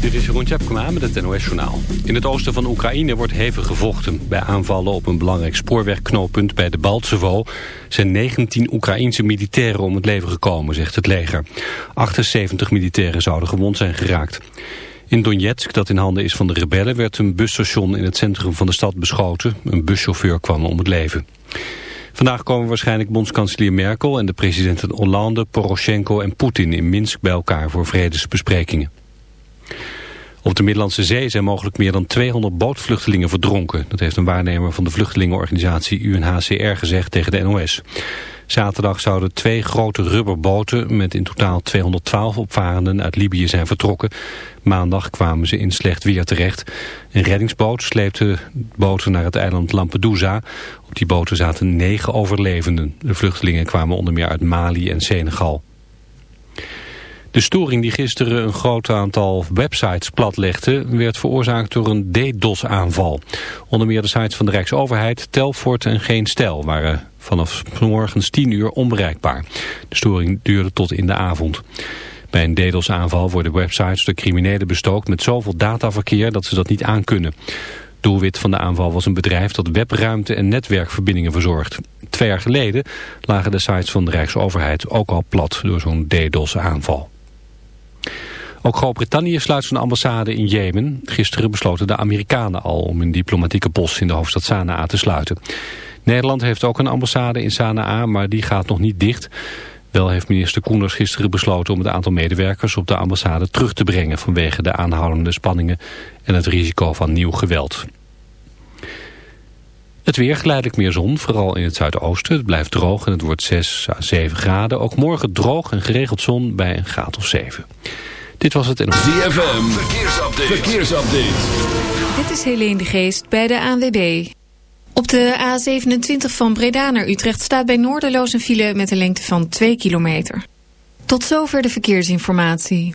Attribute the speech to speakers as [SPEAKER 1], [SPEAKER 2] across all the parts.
[SPEAKER 1] Dit is Jeroen Tjepkema met het NOS Journaal. In het oosten van Oekraïne wordt hevig gevochten. Bij aanvallen op een belangrijk spoorwegknooppunt bij de Baltsevo... zijn 19 Oekraïense militairen om het leven gekomen, zegt het leger. 78 militairen zouden gewond zijn geraakt. In Donetsk, dat in handen is van de rebellen... werd een busstation in het centrum van de stad beschoten. Een buschauffeur kwam om het leven. Vandaag komen waarschijnlijk bondskanselier Merkel en de presidenten Hollande, Poroshenko en Poetin in Minsk bij elkaar voor vredesbesprekingen. Op de Middellandse Zee zijn mogelijk meer dan 200 bootvluchtelingen verdronken. Dat heeft een waarnemer van de vluchtelingenorganisatie UNHCR gezegd tegen de NOS. Zaterdag zouden twee grote rubberboten met in totaal 212 opvarenden uit Libië zijn vertrokken. Maandag kwamen ze in slecht weer terecht. Een reddingsboot sleepte boten naar het eiland Lampedusa. Op die boten zaten negen overlevenden. De vluchtelingen kwamen onder meer uit Mali en Senegal. De storing die gisteren een groot aantal websites platlegde... werd veroorzaakt door een DDoS-aanval. Onder meer de sites van de Rijksoverheid, Telfort en Geen Stel... waren vanaf morgens 10 uur onbereikbaar. De storing duurde tot in de avond. Bij een DDoS-aanval worden websites door criminelen bestookt... met zoveel dataverkeer dat ze dat niet aankunnen. Doelwit van de aanval was een bedrijf dat webruimte en netwerkverbindingen verzorgt. Twee jaar geleden lagen de sites van de Rijksoverheid ook al plat door zo'n DDoS-aanval. Ook Groot-Brittannië sluit zijn ambassade in Jemen. Gisteren besloten de Amerikanen al om een diplomatieke post in de hoofdstad Sanaa te sluiten. Nederland heeft ook een ambassade in Sanaa, maar die gaat nog niet dicht. Wel heeft minister Koenders gisteren besloten om het aantal medewerkers op de ambassade terug te brengen vanwege de aanhoudende spanningen en het risico van nieuw geweld. Het weer geleidelijk meer zon, vooral in het zuidoosten. Het blijft droog en het wordt 6 à 7 graden. Ook morgen droog en geregeld zon bij een graad of 7. Dit was het in
[SPEAKER 2] ZFM, verkeersupdate. verkeersupdate.
[SPEAKER 3] Dit is Helene de Geest bij de ANWB. Op de A27 van Breda naar Utrecht staat bij Noorderloos een file met een lengte van 2 kilometer. Tot zover de verkeersinformatie.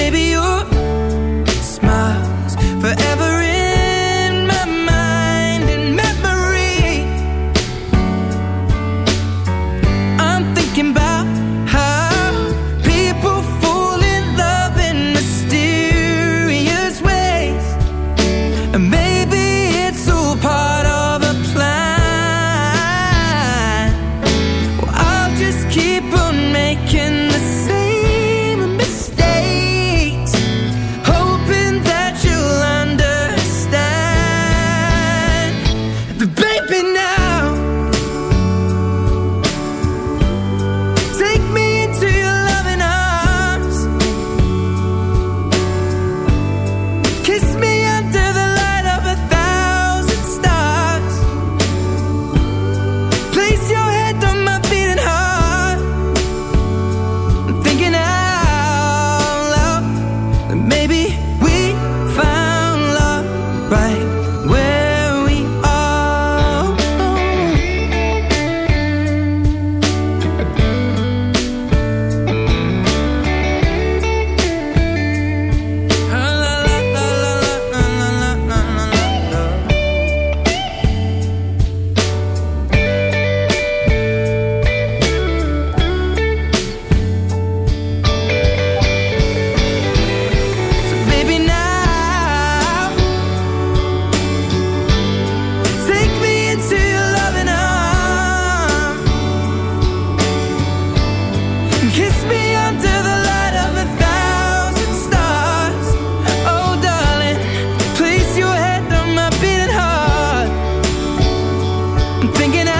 [SPEAKER 4] Baby, thinking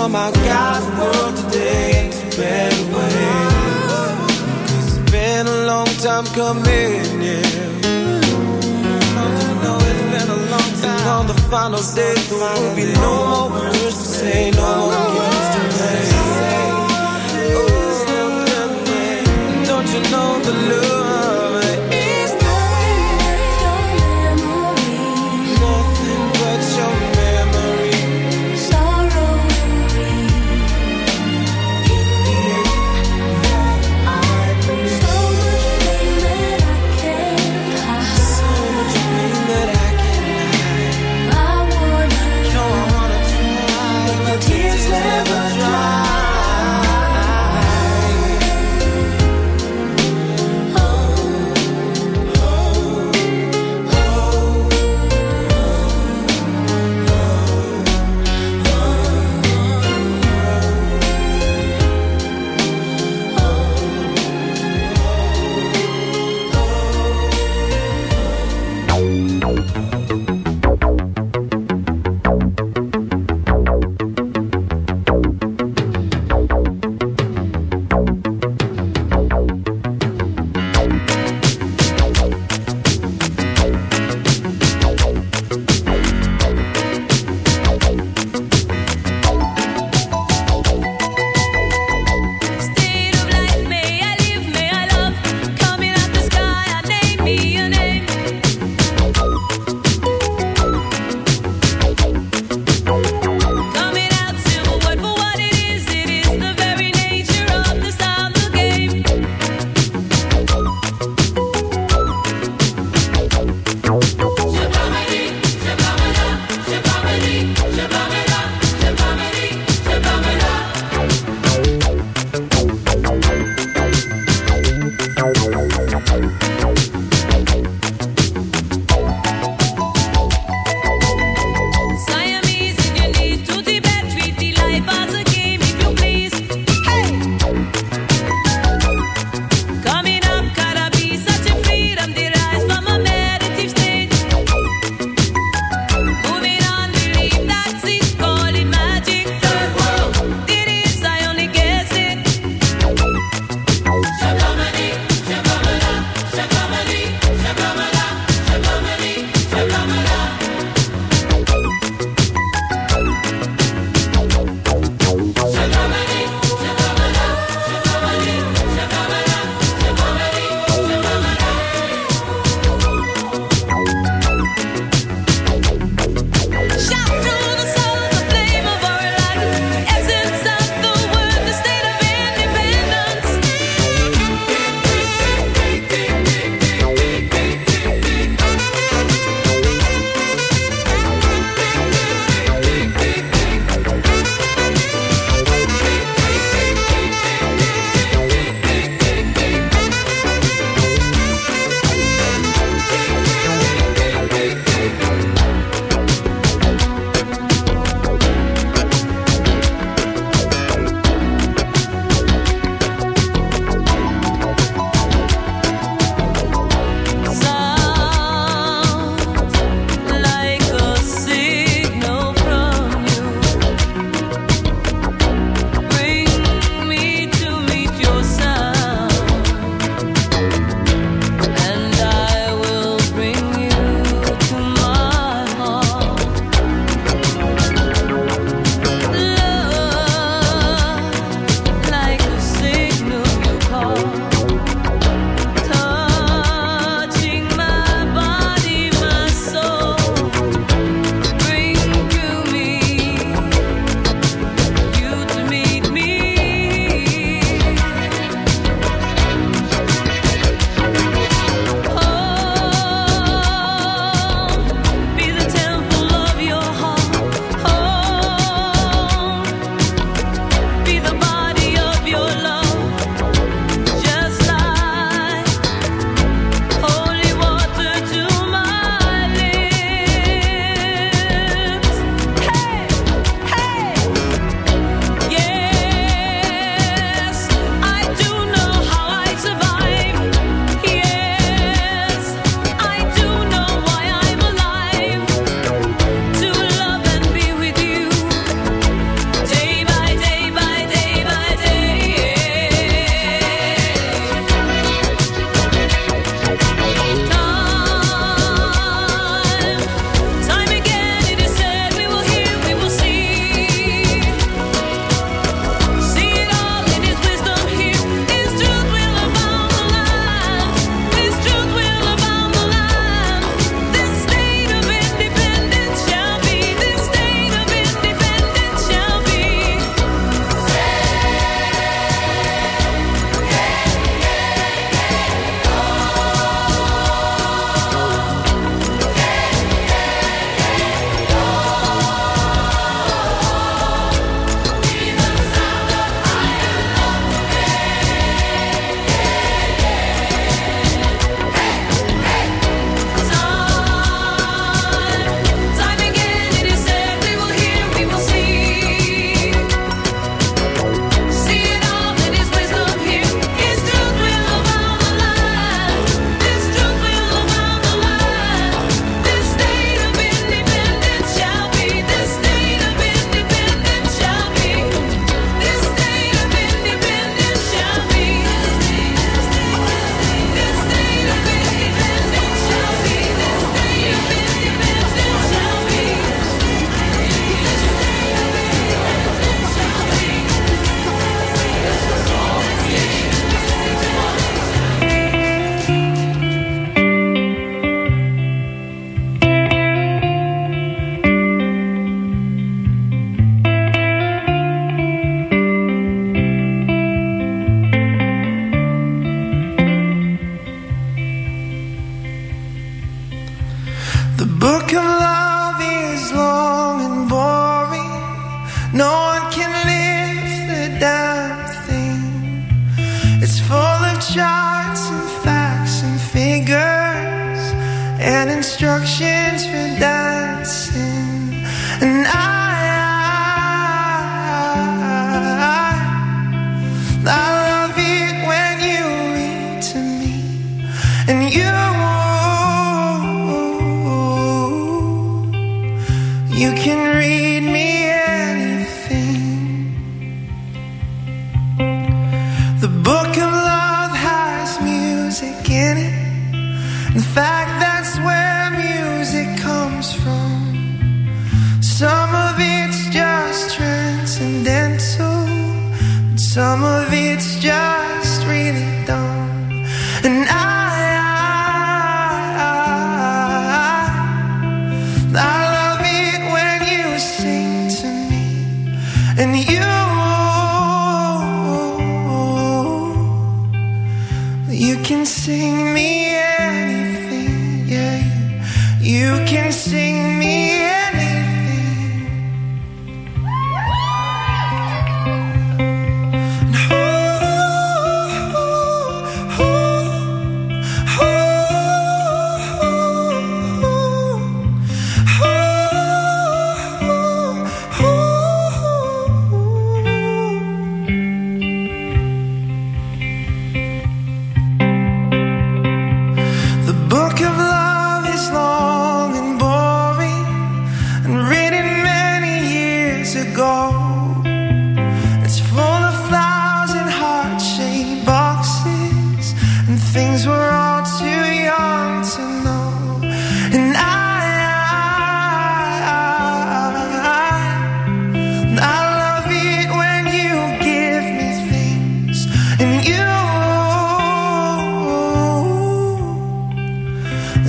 [SPEAKER 5] Words could somehow guide world today into a better way. It's been a long time coming, yeah. Don't you know it's been a long time. And on the final day, there will be no more words to say, no more games to play. Oh, don't you know the love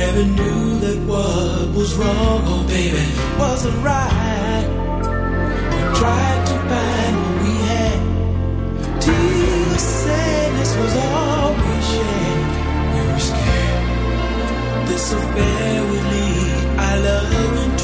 [SPEAKER 5] Never knew that what was wrong, oh baby, wasn't right. We tried to find what we had. Tears of sadness was all we shared. We were scared this affair would lead our love into.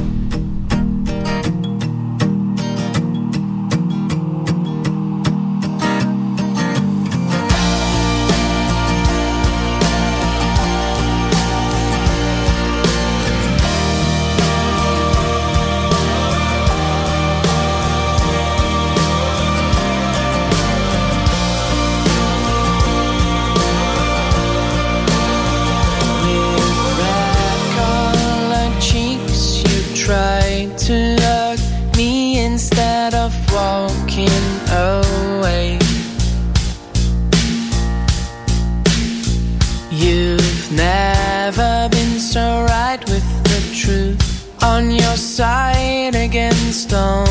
[SPEAKER 4] stone.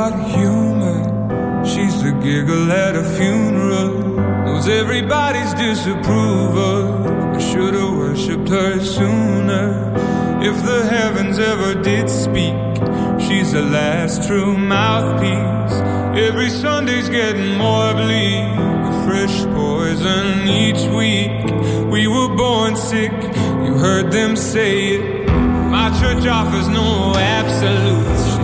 [SPEAKER 6] got humor. She's the giggle at a funeral. Knows everybody's disapproval. I should've worshipped her sooner. If the heavens ever did speak, she's the last true mouthpiece. Every Sunday's getting more bleak. A fresh poison each week. We were born sick. You heard them say it. My church offers no absolutes.